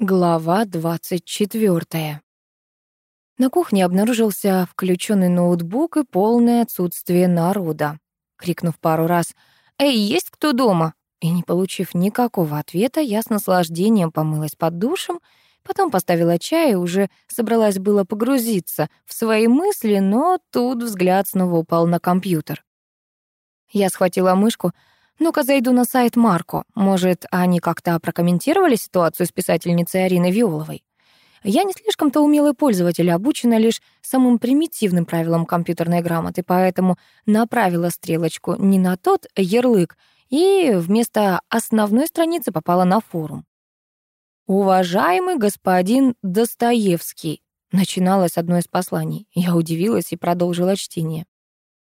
Глава 24. На кухне обнаружился включенный ноутбук и полное отсутствие народа. Крикнув пару раз «Эй, есть кто дома?» и не получив никакого ответа, я с наслаждением помылась под душем, потом поставила чай и уже собралась было погрузиться в свои мысли, но тут взгляд снова упал на компьютер. Я схватила мышку — ну-ка зайду на сайт Марко. Может, они как-то прокомментировали ситуацию с писательницей Ариной Виоловой? Я не слишком-то умелый пользователь, обучена лишь самым примитивным правилам компьютерной грамоты, поэтому направила стрелочку не на тот ярлык и вместо основной страницы попала на форум. «Уважаемый господин Достоевский», начиналось одно из посланий. Я удивилась и продолжила чтение.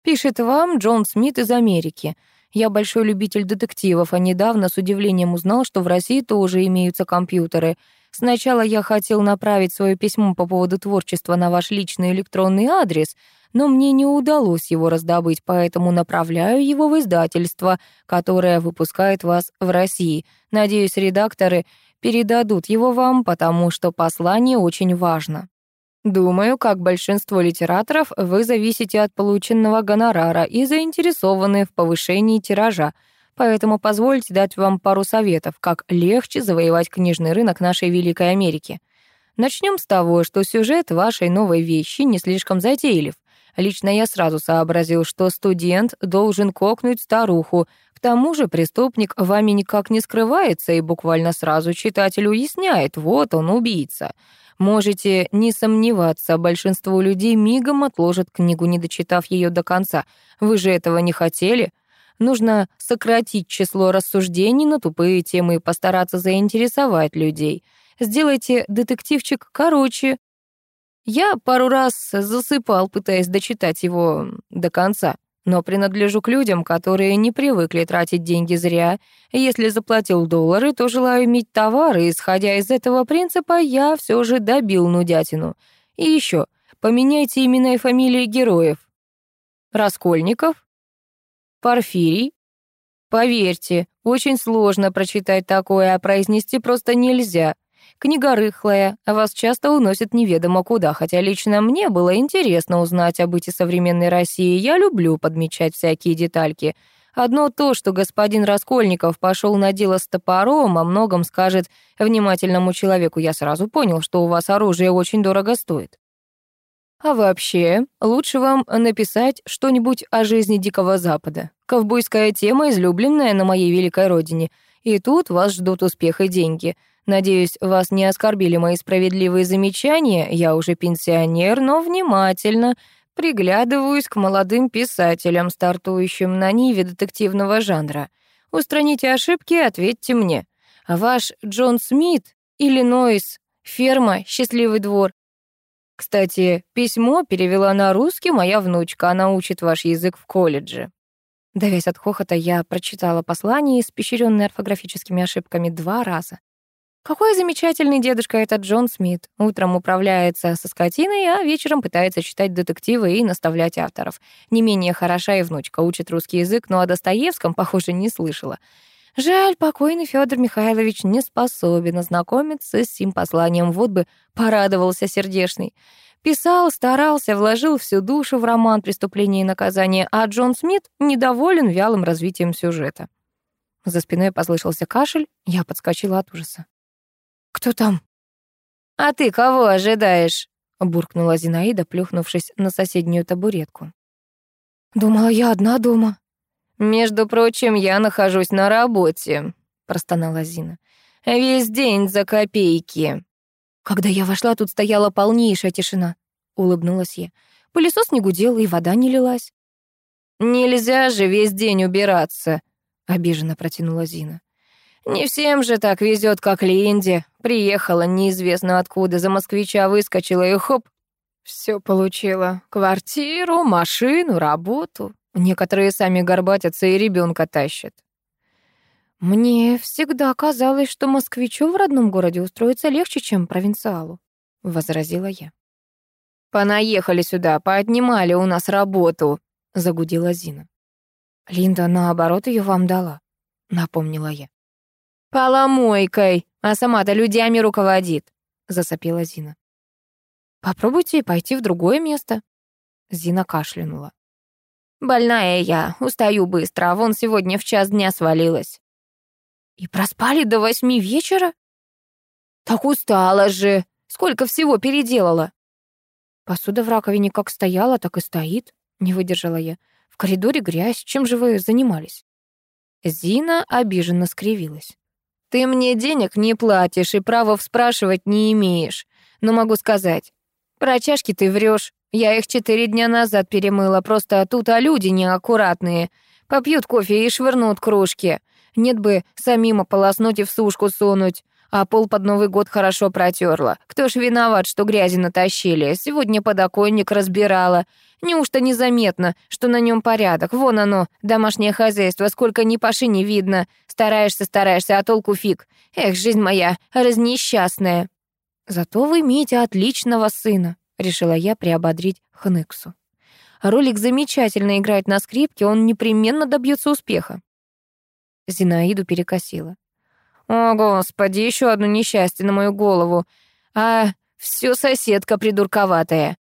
«Пишет вам Джон Смит из Америки. Я большой любитель детективов, а недавно с удивлением узнал, что в России тоже имеются компьютеры. Сначала я хотел направить свое письмо по поводу творчества на ваш личный электронный адрес, но мне не удалось его раздобыть, поэтому направляю его в издательство, которое выпускает вас в России. Надеюсь, редакторы передадут его вам, потому что послание очень важно. Думаю, как большинство литераторов, вы зависите от полученного гонорара и заинтересованы в повышении тиража, поэтому позвольте дать вам пару советов, как легче завоевать книжный рынок нашей Великой Америки. Начнем с того, что сюжет вашей новой вещи не слишком затейлив. Лично я сразу сообразил, что студент должен кокнуть старуху. К тому же преступник вами никак не скрывается и буквально сразу читатель уясняет, вот он убийца. Можете не сомневаться, большинство людей мигом отложат книгу, не дочитав ее до конца. Вы же этого не хотели. Нужно сократить число рассуждений на тупые темы и постараться заинтересовать людей. Сделайте детективчик короче. Я пару раз засыпал, пытаясь дочитать его до конца но принадлежу к людям, которые не привыкли тратить деньги зря. Если заплатил доллары, то желаю иметь товары, исходя из этого принципа, я все же добил нудятину. И еще, поменяйте имена и фамилии героев. Раскольников, Порфирий. Поверьте, очень сложно прочитать такое, а произнести просто нельзя — Книга рыхлая, а вас часто уносит неведомо куда, хотя лично мне было интересно узнать о быте современной России. Я люблю подмечать всякие детальки. Одно то, что господин Раскольников пошел на дело с топором, о многом скажет внимательному человеку. Я сразу понял, что у вас оружие очень дорого стоит. А вообще, лучше вам написать что-нибудь о жизни Дикого Запада. Ковбойская тема, излюбленная на моей великой родине. И тут вас ждут успех и деньги. Надеюсь, вас не оскорбили мои справедливые замечания. Я уже пенсионер, но внимательно приглядываюсь к молодым писателям, стартующим на ниве детективного жанра. Устраните ошибки и ответьте мне. А ваш Джон Смит, Иллинойс, ферма, счастливый двор. Кстати, письмо перевела на русский моя внучка, она учит ваш язык в колледже. Давясь от хохота, я прочитала послание, испещрённое орфографическими ошибками, два раза. Какой замечательный дедушка этот Джон Смит. Утром управляется со скотиной, а вечером пытается читать детективы и наставлять авторов. Не менее хороша и внучка, учит русский язык, но о Достоевском, похоже, не слышала. Жаль, покойный Федор Михайлович не способен ознакомиться с сим посланием, вот бы порадовался сердешный. Писал, старался, вложил всю душу в роман «Преступление и наказание», а Джон Смит недоволен вялым развитием сюжета. За спиной послышался кашель, я подскочила от ужаса. «Кто там?» «А ты кого ожидаешь?» — буркнула Зинаида, плюхнувшись на соседнюю табуретку. «Думала, я одна дома». «Между прочим, я нахожусь на работе», — простонала Зина. «Весь день за копейки». Когда я вошла, тут стояла полнейшая тишина. Улыбнулась я. Пылесос не гудел, и вода не лилась. «Нельзя же весь день убираться», — обиженно протянула Зина. Не всем же так везет, как Линде. Приехала неизвестно откуда, за москвича выскочила и хоп, все получила. Квартиру, машину, работу. Некоторые сами горбатятся и ребенка тащат. Мне всегда казалось, что москвичу в родном городе устроиться легче, чем провинциалу, возразила я. Понаехали сюда, поотнимали у нас работу, загудела Зина. Линда, наоборот, ее вам дала, напомнила я. «Поломойкой. а сама-то людьми руководит», — засопела Зина. «Попробуйте пойти в другое место». Зина кашлянула. «Больная я, устаю быстро, а вон сегодня в час дня свалилась». «И проспали до восьми вечера?» «Так устала же! Сколько всего переделала!» «Посуда в раковине как стояла, так и стоит», — не выдержала я. «В коридоре грязь. Чем же вы занимались?» Зина обиженно скривилась. «Ты мне денег не платишь и права спрашивать не имеешь. Но могу сказать, про чашки ты врешь. Я их четыре дня назад перемыла, просто тут а люди неаккуратные. Попьют кофе и швырнут кружки. Нет бы самим ополоснуть и в сушку сунуть. А пол под Новый год хорошо протерла. Кто ж виноват, что грязи натащили? Сегодня подоконник разбирала. Неужто незаметно, что на нем порядок? Вон оно, домашнее хозяйство, сколько ни паши не видно. Стараешься, стараешься, а толку фиг. Эх, жизнь моя, разнесчастная. Зато вы имеете отличного сына, решила я приободрить Хныксу. Ролик замечательно играет на скрипке, он непременно добьется успеха. Зинаиду перекосила. О, господи, еще одно несчастье на мою голову. А все соседка придурковатая.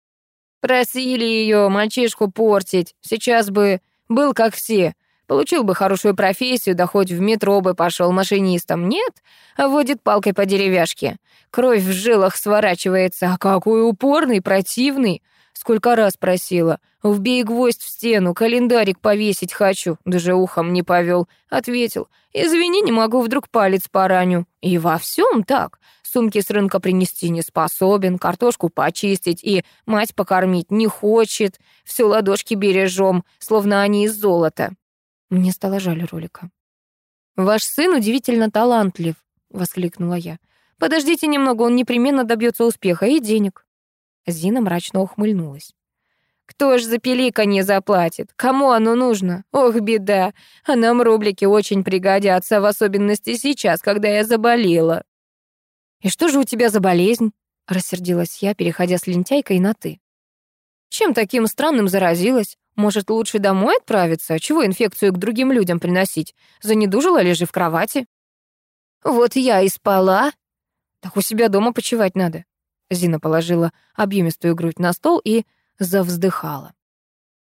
Просили ее мальчишку портить. Сейчас бы был как все. Получил бы хорошую профессию, да хоть в метро бы пошел машинистом. Нет, а водит палкой по деревяшке. Кровь в жилах сворачивается. А какой упорный, противный. Сколько раз просила. Вбей гвоздь в стену, календарик повесить хочу. Даже ухом не повел. Ответил. Извини, не могу, вдруг палец пораню. И во всем так. Сумки с рынка принести не способен, картошку почистить и мать покормить не хочет. Все ладошки бережем, словно они из золота. Мне стало жаль ролика. «Ваш сын удивительно талантлив», — воскликнула я. «Подождите немного, он непременно добьется успеха и денег». Зина мрачно ухмыльнулась. «Кто ж за пелика не заплатит? Кому оно нужно? Ох, беда! А нам рублики очень пригодятся, в особенности сейчас, когда я заболела». «И что же у тебя за болезнь?» — рассердилась я, переходя с лентяйкой на «ты». «Чем таким странным заразилась? Может, лучше домой отправиться? Чего инфекцию к другим людям приносить? Занедужила ли же в кровати?» «Вот я и спала». «Так у себя дома почевать надо. Зина положила объемистую грудь на стол и завздыхала.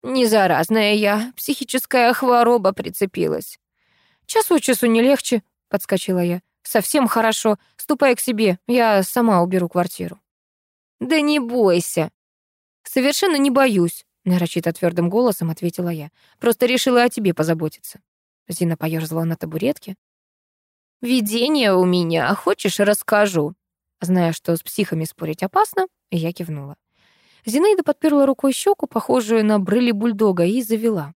«Не заразная я, психическая хвороба прицепилась». «Час от часу не легче», — подскочила я. «Совсем хорошо. Ступай к себе, я сама уберу квартиру». «Да не бойся». «Совершенно не боюсь», — нарочито твердым голосом ответила я. «Просто решила о тебе позаботиться». Зина поёрзала на табуретке. «Видение у меня, хочешь, расскажу?» Зная, что с психами спорить опасно, я кивнула. Зинаида подперла рукой щеку, похожую на брыли бульдога, и завела.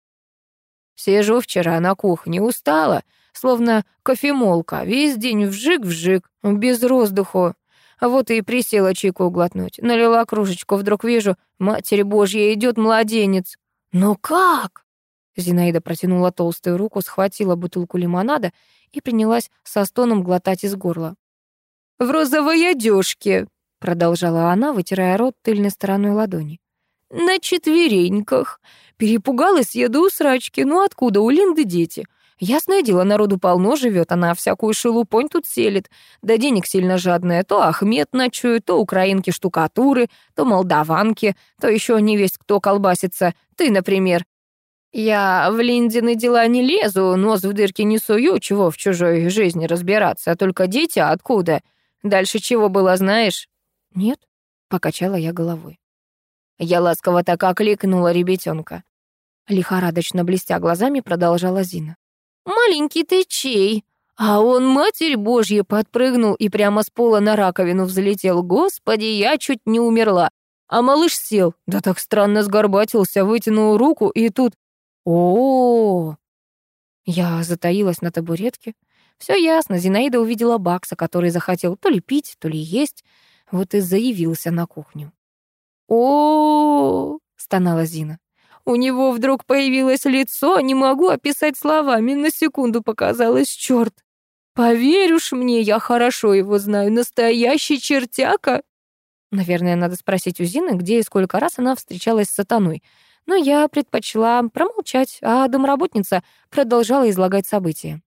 «Сижу вчера на кухне, устала, словно кофемолка, весь день вжик-вжик, без воздуху. А вот и присела чайку глотнуть. Налила кружечку, вдруг вижу, Матерь Божья, идет младенец. Но как?» Зинаида протянула толстую руку, схватила бутылку лимонада и принялась со стоном глотать из горла в розовой одежке», — продолжала она, вытирая рот тыльной стороной ладони. «На четвереньках. Перепугалась я до усрачки. Ну откуда у Линды дети? Ясное дело, народу полно живет, она всякую шелупонь тут селит. Да денег сильно жадная. То Ахмед ночует, то украинки штукатуры, то молдаванки, то еще не весть кто колбасится. Ты, например. Я в Линдины дела не лезу, нос в дырки не сую, чего в чужой жизни разбираться, а только дети откуда?» Дальше чего было, знаешь?» «Нет», — покачала я головой. Я ласково так окликнула ребятенка. Лихорадочно блестя глазами продолжала Зина. «Маленький ты чей?» А он, Матерь Божья, подпрыгнул и прямо с пола на раковину взлетел. Господи, я чуть не умерла. А малыш сел, да так странно сгорбатился, вытянул руку, и тут... о, -о, -о, Я затаилась на табуретке, все ясно, Зинаида увидела Бакса, который захотел то ли пить, то ли есть, вот и заявился на кухню. о, стонала Зина. У него вдруг появилось лицо, не могу описать словами, на секунду показалось черт. Поверь уж мне, я хорошо его знаю, настоящий чертяка. Наверное, надо спросить у Зины, где и сколько раз она встречалась с сатаной. Но я предпочла промолчать, а домработница продолжала излагать события.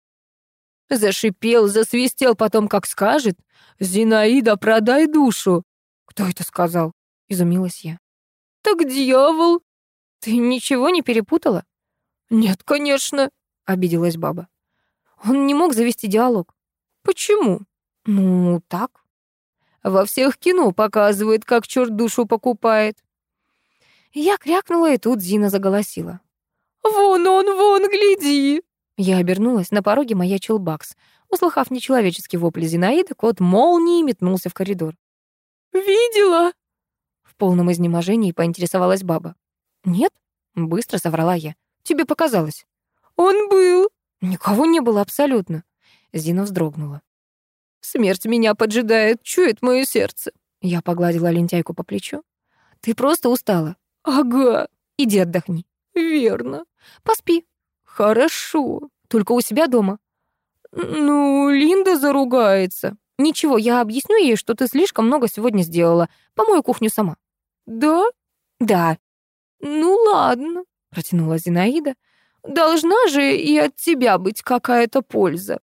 Зашипел, засвистел, потом как скажет. «Зинаида, продай душу!» «Кто это сказал?» — изумилась я. «Так дьявол!» «Ты ничего не перепутала?» «Нет, конечно», — обиделась баба. Он не мог завести диалог. «Почему?» «Ну, так». «Во всех кино показывает, как черт душу покупает». Я крякнула, и тут Зина заголосила. «Вон он, вон, гляди!» Я обернулась, на пороге маячил Бакс. Услыхав нечеловеческий вопль Зинаиды, кот молнией метнулся в коридор. «Видела?» В полном изнеможении поинтересовалась баба. «Нет?» — быстро соврала я. «Тебе показалось». «Он был!» «Никого не было абсолютно». Зина вздрогнула. «Смерть меня поджидает, чует мое сердце». Я погладила лентяйку по плечу. «Ты просто устала». «Ага. Иди отдохни». «Верно. Поспи». «Хорошо. Только у себя дома». «Ну, Линда заругается». «Ничего, я объясню ей, что ты слишком много сегодня сделала. Помою кухню сама». «Да?» «Да». «Ну ладно», — протянула Зинаида. «Должна же и от тебя быть какая-то польза».